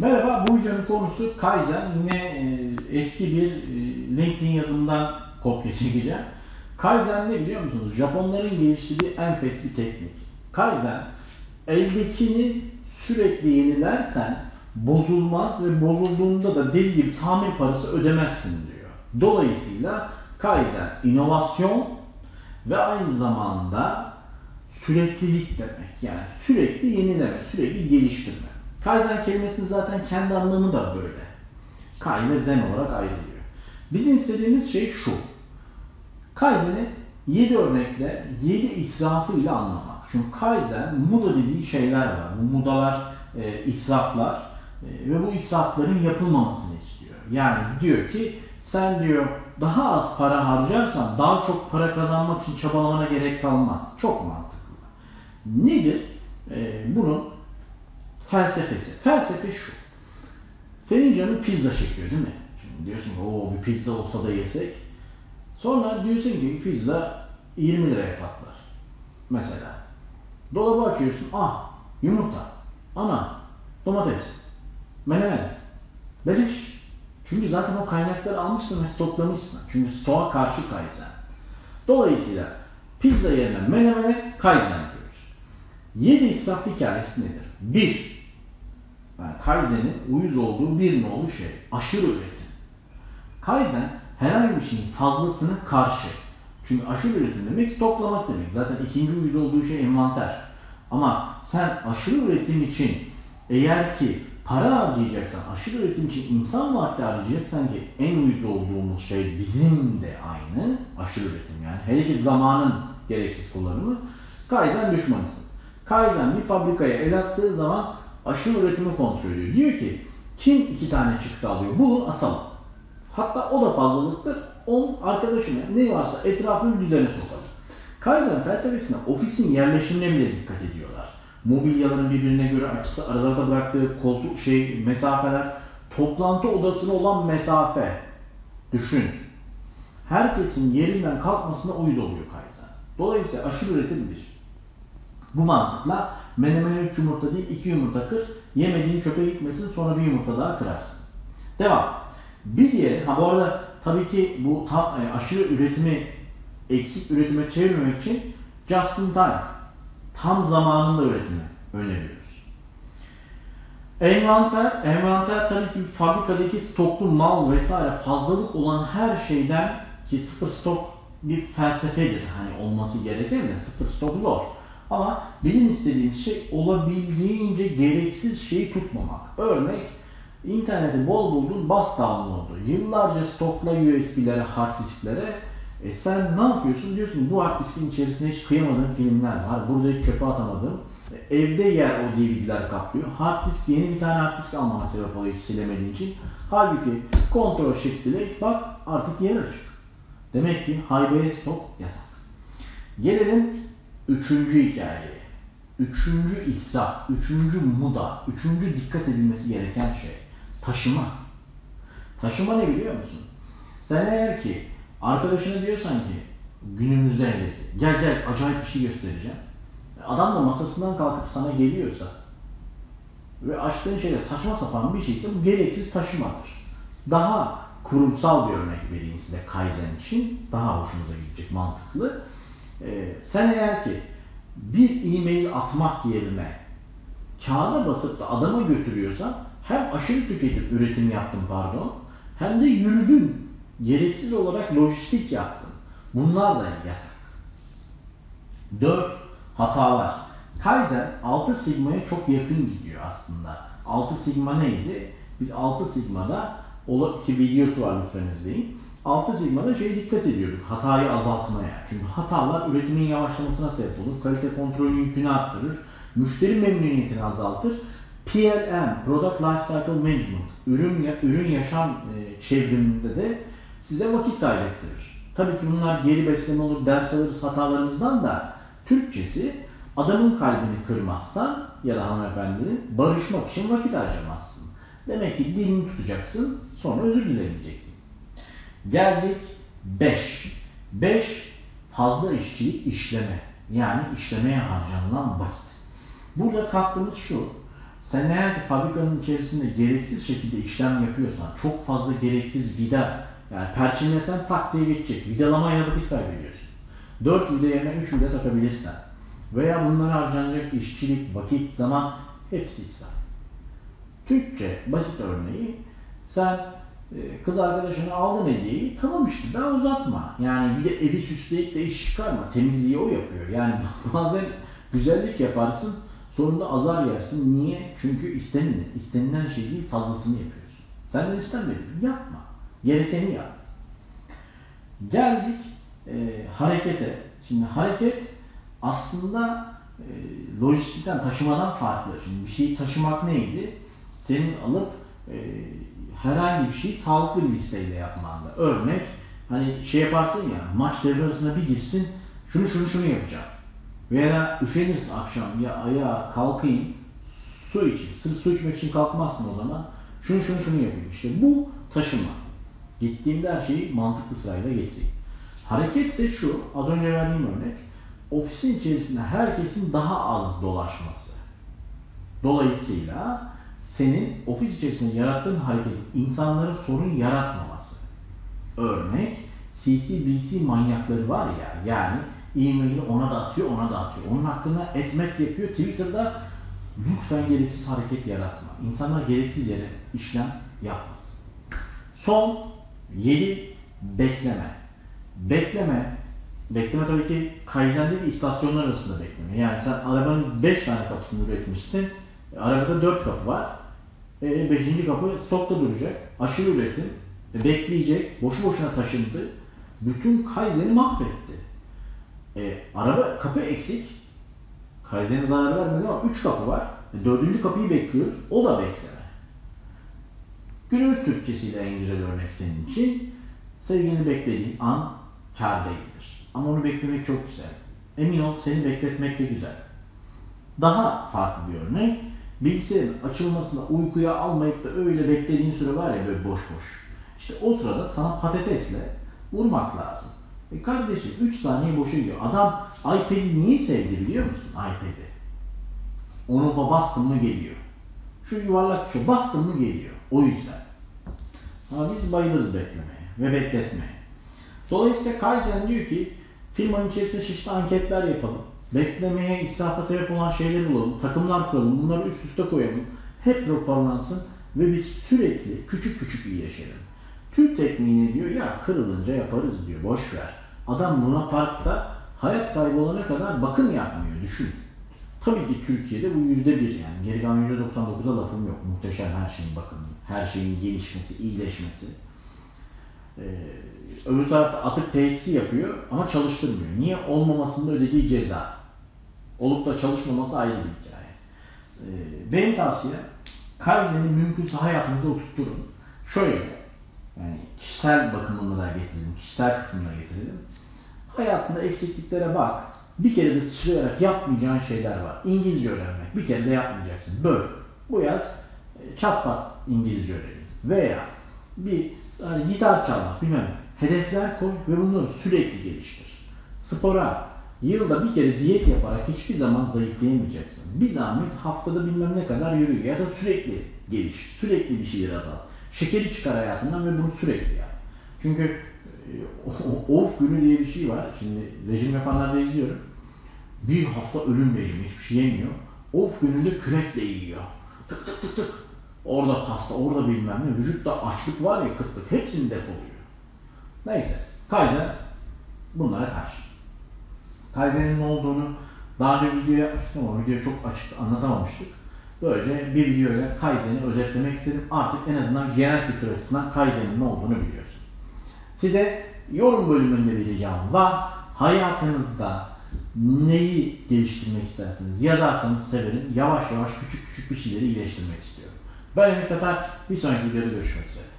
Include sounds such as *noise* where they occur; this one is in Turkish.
Merhaba, bu videonun konusu Kaizen. Yine e, eski bir e, LinkedIn yazımından kopya çekeceğim. Kaizen ne biliyor musunuz? Japonların geliştirdiği enfes bir teknik. Kaizen, eldekini sürekli yenilersen bozulmaz ve bozulduğunda da deli gibi tamir parası ödemezsin diyor. Dolayısıyla Kaizen inovasyon ve aynı zamanda süreklilik demek. Yani sürekli yenileme, sürekli geliştirme. Kaizen kelimesinin zaten kendi anlamı da böyle. Kai ve Zen olarak ayrılıyor. Bizim istediğimiz şey şu. Kaizen'i 7 örnekle, 7 israfı ile anlamak. Çünkü Kaizen, muda dediği şeyler var. Bu mudalar e, israflar e, ve bu israfların yapılmamasını istiyor. Yani diyor ki sen diyor daha az para harcarsan daha çok para kazanmak için çabalamana gerek kalmaz. Çok mantıklı. Nedir? E, bunun felsefesi. Felsefe şu. Senin canın pizza çekiyor değil mi? Şimdi diyorsun o bir pizza olsa da yesek. Sonra diyorsun ki pizza 20 liraya patlar. Mesela. Dolabı açıyorsun. Ah yumurta. Ana. Domates. Menemen. Beleş. Çünkü zaten o kaynakları almışsın ve stoklamışsın. Çünkü stoğa karşı kaizen. Dolayısıyla pizza yerine menemene kaizen diyoruz. Yedi israf hikayesi nedir? Bir, yani Kaizen'in uyuz olduğu bir nolu şey, aşırı üretim. Kaizen herhangi bir şeyin fazlasına karşı. Çünkü aşırı üretim demek stoklamak demek. Zaten ikinci uyuz olduğu şey envanter. Ama sen aşırı üretim için eğer ki para harcayacaksan, aşırı üretim için insan vakti harcayacaksan ki en uyuz olduğumuz şey bizim de aynı aşırı üretim yani. Hele ki zamanın gereksiz kullanımı. Kaizen düşmanısın. Kaizen bir fabrikaya el attığı zaman aşırı üretimi kontrol ediyor. Diyor ki kim iki tane çıktı alıyor? Bu asalım. Hatta o da fazlalıktır. On arkadaşına ne varsa etrafını düzene sokalım. Kaizen felsefesine ofisin yerleşimine bile dikkat ediyorlar. Mobilyaların birbirine göre açısı, aralarda bıraktığı koltuk şey, mesafeler, toplantı odasına olan mesafe. Düşün. Herkesin yerinden kalkmasına uyuz oluyor Kaizen. Dolayısıyla aşırı üretim bir. Bu mantıkla menemene 3 yumurta değil 2 yumurta kır. Yemediğin çöpe gitmesin sonra bir yumurta daha kırarsın. Devam. Bir diğeri, ha bu arada tabii ki bu tam, e, aşırı üretimi eksik üretime çevirmemek için just in time, tam zamanında üretimi öneriyoruz. Envanter, envanter tabii ki fabrikadaki stoklu mal vesaire fazlalık olan her şeyden ki sıfır stok bir felsefedir hani olması gereken de sıfır stok zor. Ama benim istediğim şey olabildiğince gereksiz şeyi tutmamak. Örnek interneti bol buldun bas download'u. Yıllarca stokla USB'lere, hard disklere. E sen ne yapıyorsun? Diyorsun bu hard diskin içerisinde hiç kıyamadığın filmler var. Burada hiç çöpe atamadığım. E, evde yer o DVD'ler kaplıyor. Hard disk yeni bir tane hard disk almana sebep oluyor hiç silemediğin için. Halbuki Ctrl Shift ile bak artık yer açık. Demek ki high stok yasak. Gelelim Üçüncü hikaye. Üçüncü israf, üçüncü muda, üçüncü dikkat edilmesi gereken şey. Taşıma. Taşıma ne biliyor musun? Sen eğer ki arkadaşına diyorsan ki günümüzde evet, gel gel acayip bir şey göstereceğim. Adam da masasından kalkıp sana geliyorsa ve açtığın şeyde saçma sapan bir şeyse bu gereksiz taşımadır. Daha kurumsal bir örnek vereyim size Kaizen için. Daha hoşunuza gidecek, mantıklı. Ee, sen eğer ki bir e-mail atmak yerine kağıda basıp da adama götürüyorsan hem aşırı tüketim üretim yaptın pardon hem de yürüdün. Gereksiz olarak lojistik yaptın. Bunlar da yasak. 4. Hatalar. Kaizen 6 sigmaya çok yakın gidiyor aslında. 6 sigma neydi? Biz 6 sigmada ki videosu var lütfen izleyin. 6 sigmada şeye dikkat ediyorduk. Hatayı azaltmaya. Çünkü hatalar üretimin yavaşlamasına sebep olur. Kalite kontrolü yükünü arttırır. Müşteri memnuniyetini azaltır. PLM, Product Lifecycle Management, ürün, ürün yaşam e, çevriminde de size vakit kaybettirir. Tabii ki bunlar geri besleme olur, ders alırız hatalarımızdan da Türkçesi adamın kalbini kırmazsan ya da hanımefendinin barışmak için vakit harcamazsın. Demek ki dilini tutacaksın, sonra özür dilemeyeceksin. Geldik 5. 5 fazla işçilik işleme. Yani işlemeye harcanılan vakit. Burada kastımız şu. Sen eğer fabrikanın içerisinde gereksiz şekilde işlem yapıyorsan, çok fazla gereksiz vida, yani perçinlesen tak diye geçecek. Vidalamaya vakit kaybediyorsun. 4 vida yerine 3 vida takabilirsen veya bunlara harcanacak işçilik, vakit, zaman hepsi israf. Türkçe basit örneği sen kız arkadaşını aldın hediyeyi tamam işte daha uzatma. Yani bir de evi süsleyip de iş çıkarma. Temizliği o yapıyor. Yani *laughs* bazen güzellik yaparsın sonunda azar yersin. Niye? Çünkü istenilen, istenilen şeyi değil fazlasını yapıyorsun. Senden istenmedi. Yapma. Gerekeni yap. Geldik e, harekete. Şimdi hareket aslında e, lojistikten, taşımadan farklı. Şimdi bir şeyi taşımak neydi? Senin alıp e, herhangi bir şeyi sağlıklı bir listeyle yapmanda. Örnek, hani şey yaparsın ya, maç devre arasında bir girsin, şunu şunu şunu yapacağım. Veya üşenirsin akşam, ya ayağa kalkayım, su için. Sırf su içmek için kalkmazsın o zaman. Şunu şunu şunu yapayım. İşte bu taşıma. Gittiğimde her şeyi mantıklı sırayla getireyim. Hareket de şu, az önce verdiğim örnek, ofisin içerisinde herkesin daha az dolaşması. Dolayısıyla senin ofis içerisinde yarattığın hareket insanlara sorun yaratmaması. Örnek, CCBC manyakları var ya, yani e-maili ona da atıyor, ona da atıyor. Onun hakkında etmek yapıyor. Twitter'da lütfen gereksiz hareket yaratma. İnsanlar gereksiz yere işlem yapmaz. Son 7 bekleme. Bekleme, bekleme tabii ki Kaizen'de istasyonlar arasında bekleme. Yani sen arabanın 5 tane kapısını üretmişsin. Arabada 4 kapı var. 5. E, beşinci kapı stokta duracak. Aşırı üretim. E, bekleyecek. Boşu boşuna taşındı. Bütün Kaizen'i mahvetti. E, araba kapı eksik. Kaizen'e zarar vermedi ama 3 kapı var. E, dördüncü kapıyı bekliyoruz. O da bekleme. Günümüz Türkçesiyle en güzel örnek senin için. Sevgini beklediğin an kar değildir. Ama onu beklemek çok güzel. Emin ol seni bekletmek de güzel. Daha farklı bir örnek. Bilgisayarın açılmasında uykuya almayıp da öyle beklediğin süre var ya böyle boş boş. İşte o sırada sana patatesle vurmak lazım. E kardeşim 3 saniye boşa gidiyor. Adam iPad'i niye sevdi biliyor musun? iPad'i. Onu bastın mı geliyor. Şu yuvarlak şu bastın mı geliyor. O yüzden. Ama biz bayılırız beklemeye ve bekletmeye. Dolayısıyla Kaizen diyor ki firmanın içerisinde çeşitli anketler yapalım. Beklemeye, israfa sebep olan şeyleri bulalım. Takımlar kuralım. Bunları üst üste koyalım. Hep raporlansın ve biz sürekli küçük küçük iyileşelim. Türk tekniğini diyor ya kırılınca yaparız diyor. Boş ver. Adam Luna Park'ta hayat kaybolana kadar bakım yapmıyor. Düşün. Tabii ki Türkiye'de bu yüzde bir yani. Geri kalan yüzde 99'a lafım yok. Muhteşem her şeyin bakımı. Her şeyin gelişmesi, iyileşmesi. Ee, öbür tarafta atık tesisi yapıyor ama çalıştırmıyor. Niye? Olmamasında ödediği ceza. Olup da çalışmaması ayrı bir hikaye. Ee, benim tavsiyem Kaizen'i mümkünse hayatınıza oturtturun. Şöyle, yani kişisel bakımını da getirelim, kişisel kısmına getirelim. Hayatında eksikliklere bak. Bir kere de sıçrayarak yapmayacağın şeyler var. İngilizce öğrenmek. Bir kere de yapmayacaksın. Böyle. Bu yaz e, çat pat İngilizce öğrenin. Veya bir hani gitar çalmak bilmem hedefler koy ve bunları sürekli geliştir. Spora yılda bir kere diyet yaparak hiçbir zaman zayıflayamayacaksın. Bir zahmet haftada bilmem ne kadar yürü ya da sürekli geliş, sürekli bir şeyler azalt. Şekeri çıkar hayatından ve bunu sürekli yap. Çünkü e, of günü diye bir şey var. Şimdi rejim yapanlar da izliyorum. Bir hafta ölüm rejimi hiçbir şey yemiyor. Of gününde kürekle yiyor. Tık tık tık tık. Orada pasta, orada bilmem ne. Vücutta açlık var ya kıtlık. Hepsini depoluyor. Neyse. Kaizen bunlara karşı. Kaizen'in ne olduğunu daha önce video yapmıştım ama videoyu çok açık anlatamamıştık. Böylece bir videoyla Kaizen'i özetlemek istedim. Artık en azından genel kültür açısından Kaizen'in ne olduğunu biliyorsun. Size yorum bölümünde vereceğim var. Hayatınızda neyi geliştirmek istersiniz yazarsanız severim. Yavaş yavaş küçük küçük bir şeyleri iyileştirmek istiyorum. Ben Ümit Tatar. Bir sonraki videoda görüşmek üzere.